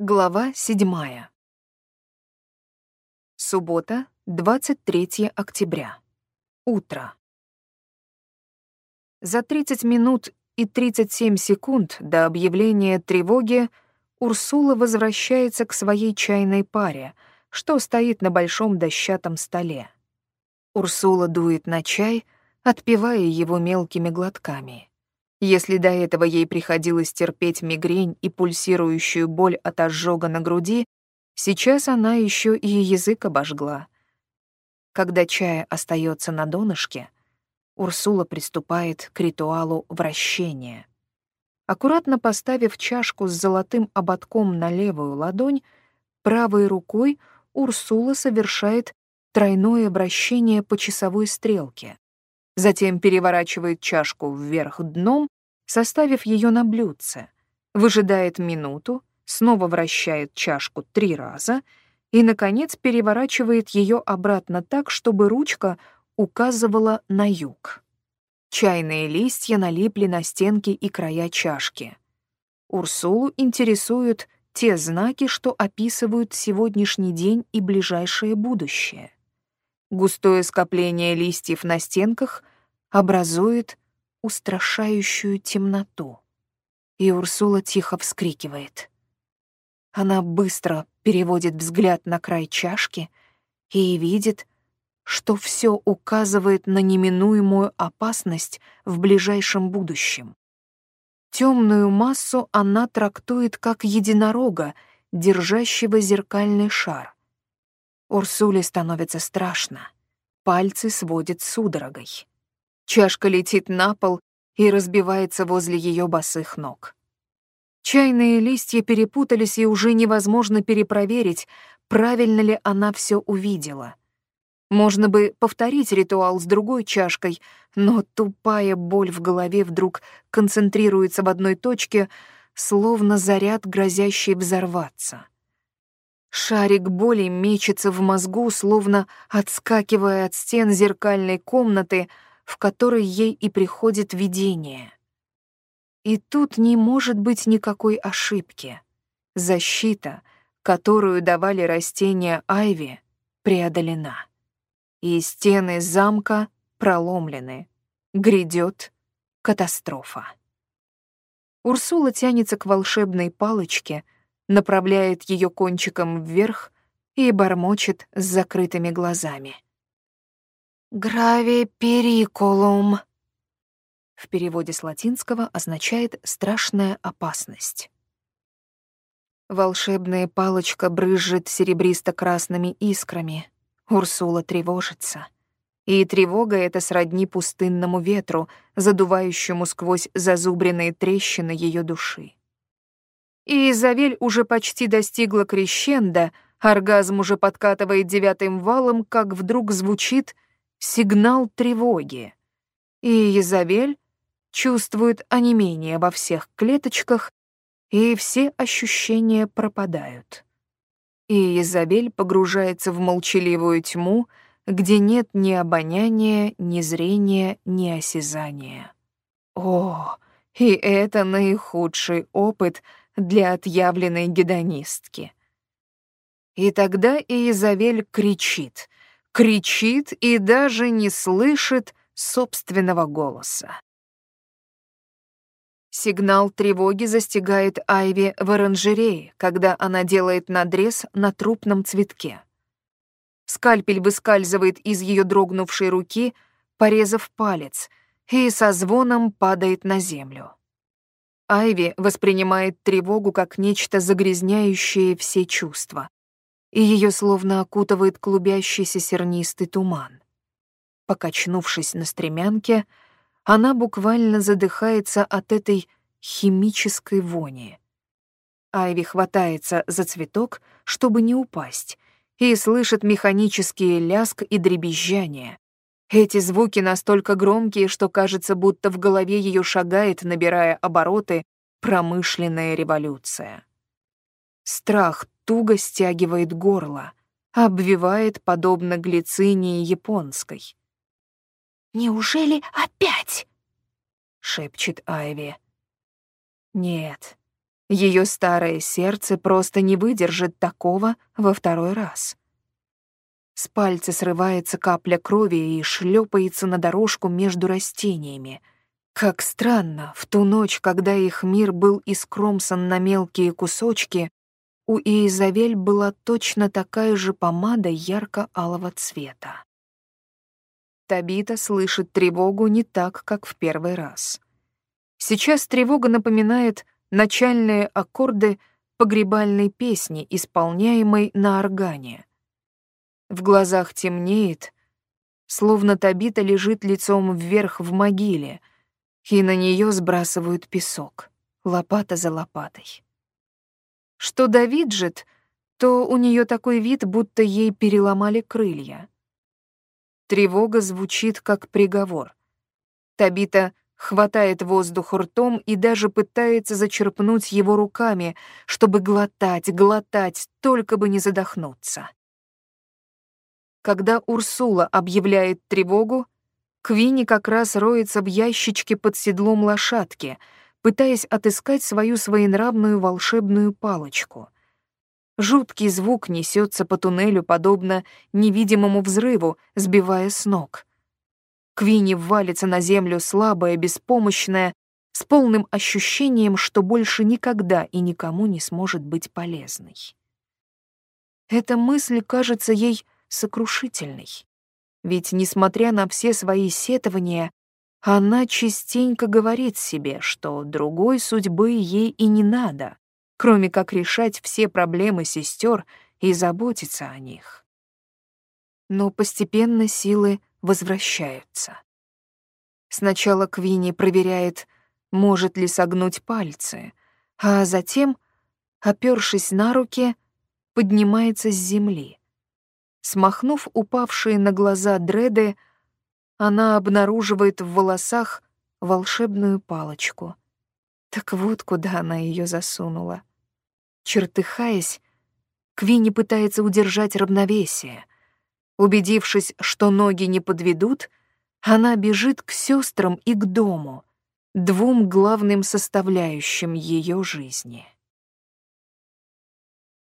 Глава седьмая. Суббота, 23 октября. Утро. За 30 минут и 37 секунд до объявления тревоги Урсула возвращается к своей чайной паре, что стоит на большом дощатом столе. Урсула дует на чай, отпивая его мелкими глотками. Если до этого ей приходилось терпеть мигрень и пульсирующую боль от ожога на груди, сейчас она еще и язык обожгла. Когда чая остается на донышке, Урсула приступает к ритуалу вращения. Аккуратно поставив чашку с золотым ободком на левую ладонь, правой рукой Урсула совершает тройное вращение по часовой стрелке. Затем переворачивает чашку вверх дном составив ее на блюдце, выжидает минуту, снова вращает чашку три раза и, наконец, переворачивает ее обратно так, чтобы ручка указывала на юг. Чайные листья налипли на стенки и края чашки. Урсулу интересуют те знаки, что описывают сегодняшний день и ближайшее будущее. Густое скопление листьев на стенках образует устрашающую темноту. И Урсула тихо вскрикивает. Она быстро переводит взгляд на край чашки и видит, что все указывает на неминуемую опасность в ближайшем будущем. Темную массу она трактует как единорога, держащего зеркальный шар. Урсуле становится страшно. Пальцы сводит судорогой. Чашка летит на пол и разбивается возле ее босых ног. Чайные листья перепутались, и уже невозможно перепроверить, правильно ли она все увидела. Можно бы повторить ритуал с другой чашкой, но тупая боль в голове вдруг концентрируется в одной точке, словно заряд, грозящий взорваться. Шарик боли мечется в мозгу, словно отскакивая от стен зеркальной комнаты — в которой ей и приходит видение. И тут не может быть никакой ошибки. Защита, которую давали растения Айви, преодолена. И стены замка проломлены. Грядет катастрофа. Урсула тянется к волшебной палочке, направляет ее кончиком вверх и бормочет с закрытыми глазами. «Грави перикулум» в переводе с латинского означает «страшная опасность». Волшебная палочка брызжет серебристо-красными искрами. Урсула тревожится. И тревога эта сродни пустынному ветру, задувающему сквозь зазубренные трещины ее души. И Изавель уже почти достигла крещенда, оргазм уже подкатывает девятым валом, как вдруг звучит сигнал тревоги, и Изабель чувствует онемение во всех клеточках, и все ощущения пропадают. И Изабель погружается в молчаливую тьму, где нет ни обоняния, ни зрения, ни осязания. О, и это наихудший опыт для отъявленной гедонистки. И тогда Изавель кричит, кричит и даже не слышит собственного голоса. Сигнал тревоги застигает Айви в оранжерее, когда она делает надрез на трупном цветке. Скальпель выскальзывает из ее дрогнувшей руки, порезав палец, и со звоном падает на землю. Айви воспринимает тревогу как нечто загрязняющее все чувства и ее словно окутывает клубящийся сернистый туман. Покачнувшись на стремянке, она буквально задыхается от этой химической вони. Айви хватается за цветок, чтобы не упасть, и слышит механический ляск и дребезжание. Эти звуки настолько громкие, что кажется, будто в голове ее шагает, набирая обороты, промышленная революция. Страх туго стягивает горло, обвивает подобно глицинии японской. «Неужели опять?» — шепчет Айви. «Нет, Ее старое сердце просто не выдержит такого во второй раз. С пальца срывается капля крови и шлепается на дорожку между растениями. Как странно, в ту ночь, когда их мир был искромсан на мелкие кусочки, у Иезавель была точно такая же помада ярко-алого цвета. Табита слышит тревогу не так, как в первый раз. Сейчас тревога напоминает начальные аккорды погребальной песни, исполняемой на органе. В глазах темнеет, словно Табита лежит лицом вверх в могиле, и на нее сбрасывают песок, лопата за лопатой. Что до Виджет, то у нее такой вид, будто ей переломали крылья. Тревога звучит как приговор. Табита хватает воздух ртом и даже пытается зачерпнуть его руками, чтобы глотать, глотать, только бы не задохнуться. Когда Урсула объявляет тревогу, Квинни как раз роется в ящичке под седлом лошадки, пытаясь отыскать свою своенравную волшебную палочку. Жуткий звук несется по туннелю, подобно невидимому взрыву, сбивая с ног — Квинни валится на землю слабая, беспомощная, с полным ощущением, что больше никогда и никому не сможет быть полезной. Эта мысль кажется ей сокрушительной. Ведь, несмотря на все свои сетования, она частенько говорит себе, что другой судьбы ей и не надо, кроме как решать все проблемы сестер и заботиться о них. Но постепенно силы возвращаются. Сначала Квинни проверяет, может ли согнуть пальцы, а затем, опёршись на руки, поднимается с земли. Смахнув упавшие на глаза дреды, она обнаруживает в волосах волшебную палочку. Так вот куда она ее засунула. Чертыхаясь, Квинни пытается удержать равновесие — Убедившись, что ноги не подведут, она бежит к сестрам и к дому, двум главным составляющим ее жизни.